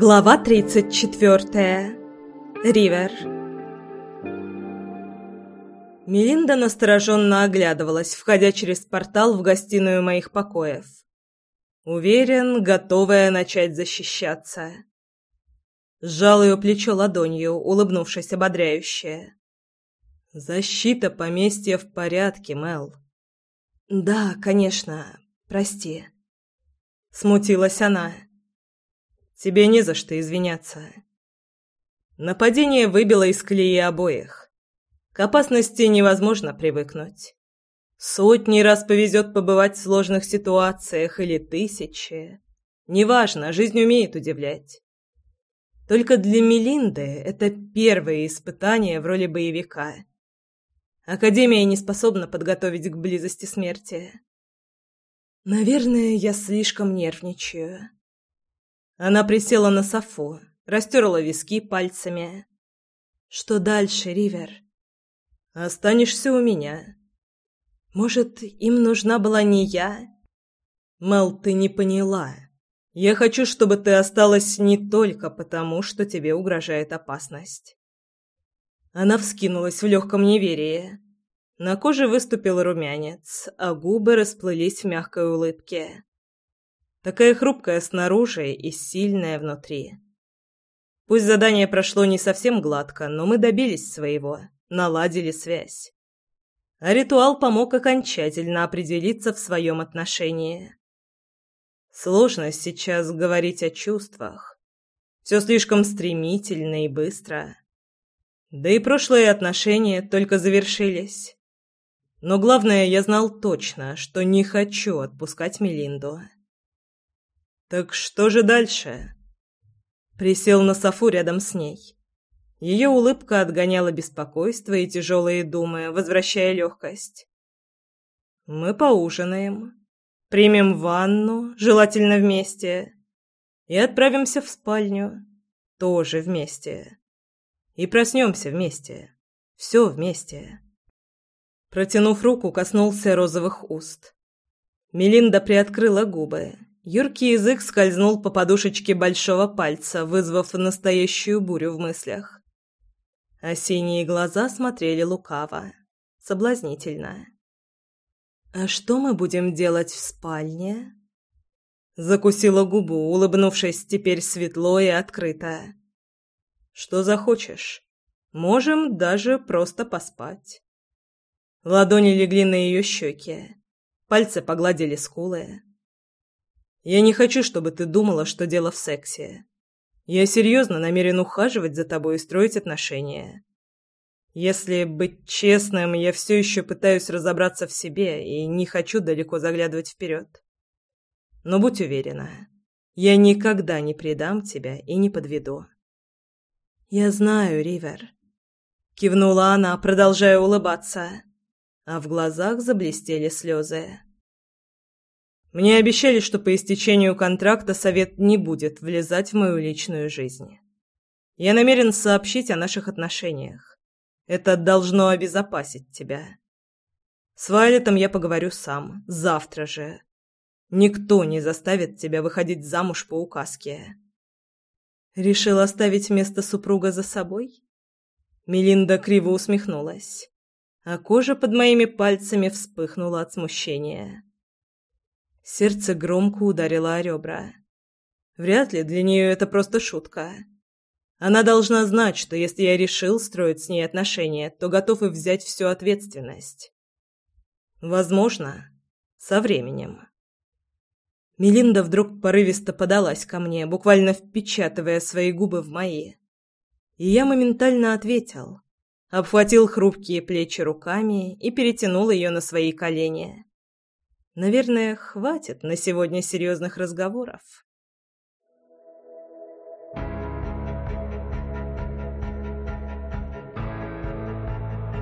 Глава 34. Ривер. Мелинда настороженно оглядывалась, входя через портал в гостиную моих покоев. Уверен, готовая начать защищаться. Сжал ее плечо ладонью, улыбнувшись ободряюще. «Защита поместья в порядке, Мел». «Да, конечно. Прости». Смутилась она. Тебе не за что извиняться. Нападение выбило из колеи обоих. К опасности невозможно привыкнуть. Сотни раз повезет побывать в сложных ситуациях или тысячи. Неважно, жизнь умеет удивлять. Только для Мелинды это первое испытание в роли боевика. Академия не способна подготовить к близости смерти. Наверное, я слишком нервничаю. Она присела на софу, растерла виски пальцами. «Что дальше, Ривер?» «Останешься у меня». «Может, им нужна была не я?» «Мел, ты не поняла. Я хочу, чтобы ты осталась не только потому, что тебе угрожает опасность». Она вскинулась в легком неверии. На коже выступил румянец, а губы расплылись в мягкой улыбке. Такая хрупкая снаружи и сильная внутри. Пусть задание прошло не совсем гладко, но мы добились своего, наладили связь. А ритуал помог окончательно определиться в своем отношении. Сложно сейчас говорить о чувствах. Все слишком стремительно и быстро. Да и прошлые отношения только завершились. Но главное, я знал точно, что не хочу отпускать Мелинду. «Так что же дальше?» Присел на софу рядом с ней. Ее улыбка отгоняла беспокойство и тяжелые думы, возвращая легкость. «Мы поужинаем, примем ванну, желательно вместе, и отправимся в спальню, тоже вместе. И проснемся вместе, все вместе». Протянув руку, коснулся розовых уст. Мелинда приоткрыла губы, Юркий язык скользнул по подушечке большого пальца, вызвав настоящую бурю в мыслях. А синие глаза смотрели лукаво, соблазнительно. «А что мы будем делать в спальне?» Закусила губу, улыбнувшись теперь светло и открыто. «Что захочешь. Можем даже просто поспать». Ладони легли на ее щеки. Пальцы погладили скулы. Я не хочу, чтобы ты думала, что дело в сексе. Я серьезно намерен ухаживать за тобой и строить отношения. Если быть честным, я все еще пытаюсь разобраться в себе и не хочу далеко заглядывать вперед. Но будь уверена, я никогда не предам тебя и не подведу. Я знаю, Ривер. Кивнула она, продолжая улыбаться, а в глазах заблестели слезы. Мне обещали, что по истечению контракта совет не будет влезать в мою личную жизнь. Я намерен сообщить о наших отношениях. Это должно обезопасить тебя. С Вайлетом я поговорю сам, завтра же. Никто не заставит тебя выходить замуж по указке. Решил оставить место супруга за собой? Мелинда криво усмехнулась, а кожа под моими пальцами вспыхнула от смущения. Сердце громко ударило о ребра. Вряд ли для нее это просто шутка. Она должна знать, что если я решил строить с ней отношения, то готов и взять всю ответственность. Возможно, со временем. Мелинда вдруг порывисто подалась ко мне, буквально впечатывая свои губы в мои. И я моментально ответил. Обхватил хрупкие плечи руками и перетянул ее на свои колени. Наверное, хватит на сегодня серьезных разговоров.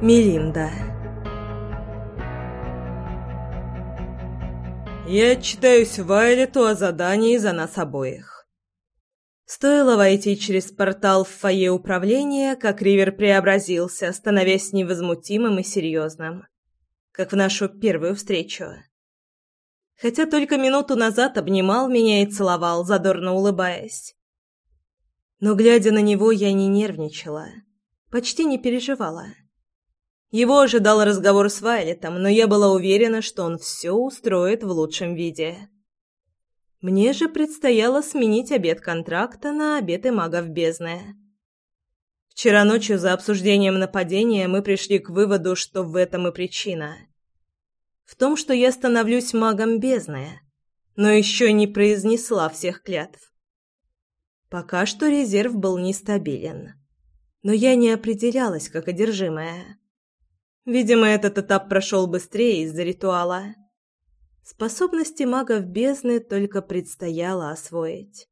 Мелинда Я читаюсь Вайлету о задании за нас обоих. Стоило войти через портал в фойе управления, как Ривер преобразился, становясь невозмутимым и серьезным, как в нашу первую встречу хотя только минуту назад обнимал меня и целовал, задорно улыбаясь. Но, глядя на него, я не нервничала, почти не переживала. Его ожидал разговор с Вайлетом, но я была уверена, что он все устроит в лучшем виде. Мне же предстояло сменить обед контракта на обеты магов бездны. Вчера ночью за обсуждением нападения мы пришли к выводу, что в этом и причина. В том, что я становлюсь магом бездны, но еще не произнесла всех клятв. Пока что резерв был нестабилен, но я не определялась как одержимая. Видимо, этот этап прошел быстрее из-за ритуала. Способности магов бездны только предстояло освоить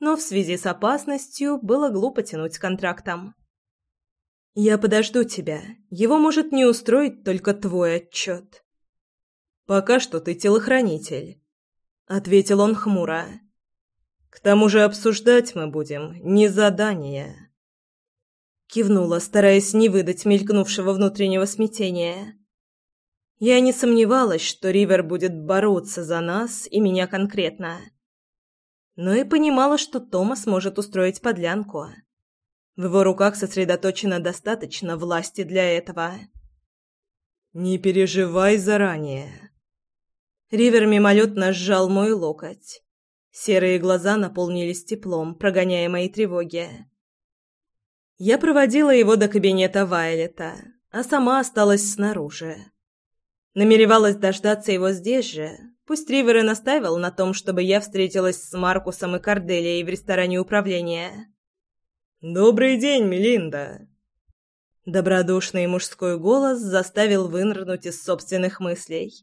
но в связи с опасностью было глупо тянуть с контрактом. «Я подожду тебя. Его может не устроить только твой отчет». «Пока что ты телохранитель», — ответил он хмуро. «К тому же обсуждать мы будем не задание». Кивнула, стараясь не выдать мелькнувшего внутреннего смятения. Я не сомневалась, что Ривер будет бороться за нас и меня конкретно но и понимала, что Томас может устроить подлянку. В его руках сосредоточено достаточно власти для этого. «Не переживай заранее». Ривер мимолетно сжал мой локоть. Серые глаза наполнились теплом, прогоняя мои тревоги. Я проводила его до кабинета Вайлета, а сама осталась снаружи. Намеревалась дождаться его здесь же, Пусть Ривер и настаивал на том, чтобы я встретилась с Маркусом и Корделией в ресторане управления. «Добрый день, Мелинда!» Добродушный мужской голос заставил вынырнуть из собственных мыслей.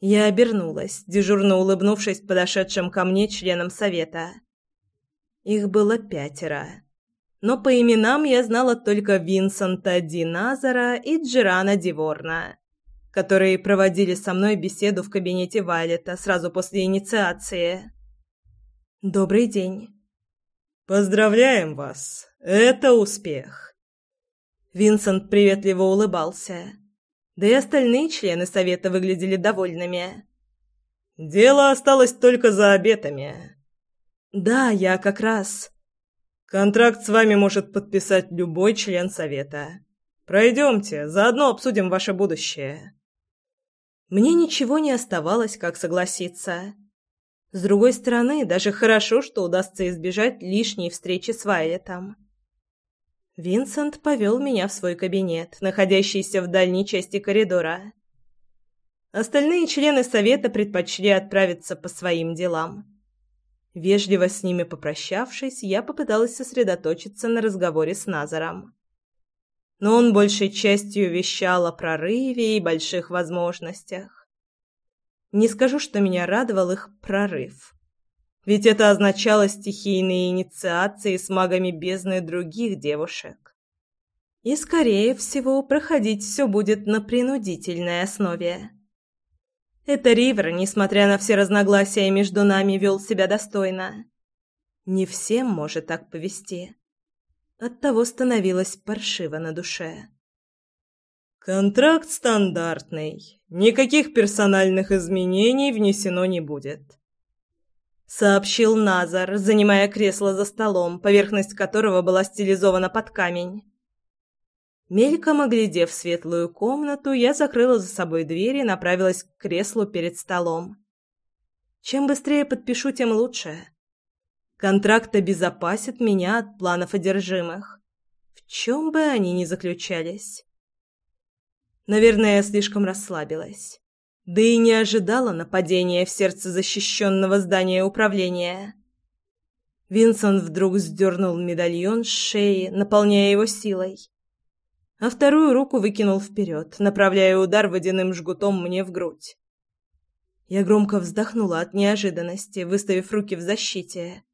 Я обернулась, дежурно улыбнувшись подошедшим ко мне членам совета. Их было пятеро. Но по именам я знала только Винсента Ди Назара и Джерана Диворна которые проводили со мной беседу в кабинете Вайлета сразу после инициации. «Добрый день». «Поздравляем вас! Это успех!» Винсент приветливо улыбался. Да и остальные члены совета выглядели довольными. «Дело осталось только за обетами». «Да, я как раз...» «Контракт с вами может подписать любой член совета. Пройдемте, заодно обсудим ваше будущее». Мне ничего не оставалось, как согласиться. С другой стороны, даже хорошо, что удастся избежать лишней встречи с Вайлетом. Винсент повел меня в свой кабинет, находящийся в дальней части коридора. Остальные члены совета предпочли отправиться по своим делам. Вежливо с ними попрощавшись, я попыталась сосредоточиться на разговоре с Назаром но он большей частью вещал о прорыве и больших возможностях. Не скажу, что меня радовал их прорыв. Ведь это означало стихийные инициации с магами бездны других девушек. И, скорее всего, проходить все будет на принудительной основе. Это Ривер, несмотря на все разногласия между нами, вел себя достойно. Не всем может так повести. Оттого становилось паршиво на душе. «Контракт стандартный. Никаких персональных изменений внесено не будет», — сообщил Назар, занимая кресло за столом, поверхность которого была стилизована под камень. Мельком оглядев светлую комнату, я закрыла за собой дверь и направилась к креслу перед столом. Чем быстрее подпишу, тем лучше. Контракт обезопасит меня от планов одержимых, в чем бы они ни заключались. Наверное, я слишком расслабилась. Да и не ожидала нападения в сердце защищенного здания управления. Винсент вдруг сдернул медальон с шеи, наполняя его силой. А вторую руку выкинул вперед, направляя удар водяным жгутом мне в грудь. Я громко вздохнула от неожиданности, выставив руки в защите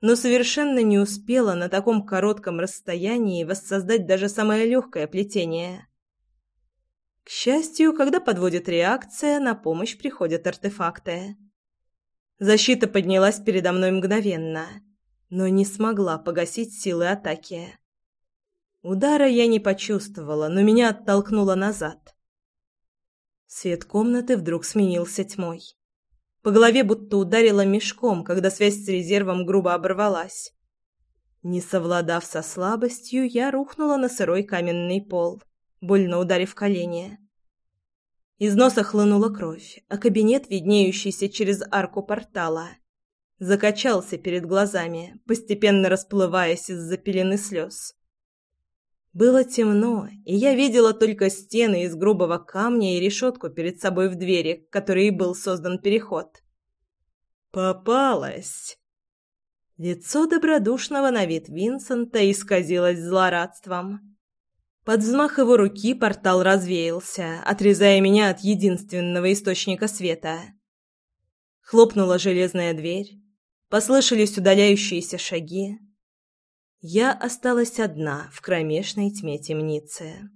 но совершенно не успела на таком коротком расстоянии воссоздать даже самое легкое плетение. К счастью, когда подводит реакция, на помощь приходят артефакты. Защита поднялась передо мной мгновенно, но не смогла погасить силы атаки. Удара я не почувствовала, но меня оттолкнуло назад. Свет комнаты вдруг сменился тьмой. По голове будто ударило мешком, когда связь с резервом грубо оборвалась. Не совладав со слабостью, я рухнула на сырой каменный пол, больно ударив колени. Из носа хлынула кровь, а кабинет, виднеющийся через арку портала, закачался перед глазами, постепенно расплываясь из-за пелены слез. Было темно, и я видела только стены из грубого камня и решетку перед собой в двери, к которой был создан переход. «Попалась!» Лицо добродушного на вид Винсента исказилось злорадством. Под взмах его руки портал развеялся, отрезая меня от единственного источника света. Хлопнула железная дверь. Послышались удаляющиеся шаги. Я осталась одна в кромешной тьме темницы.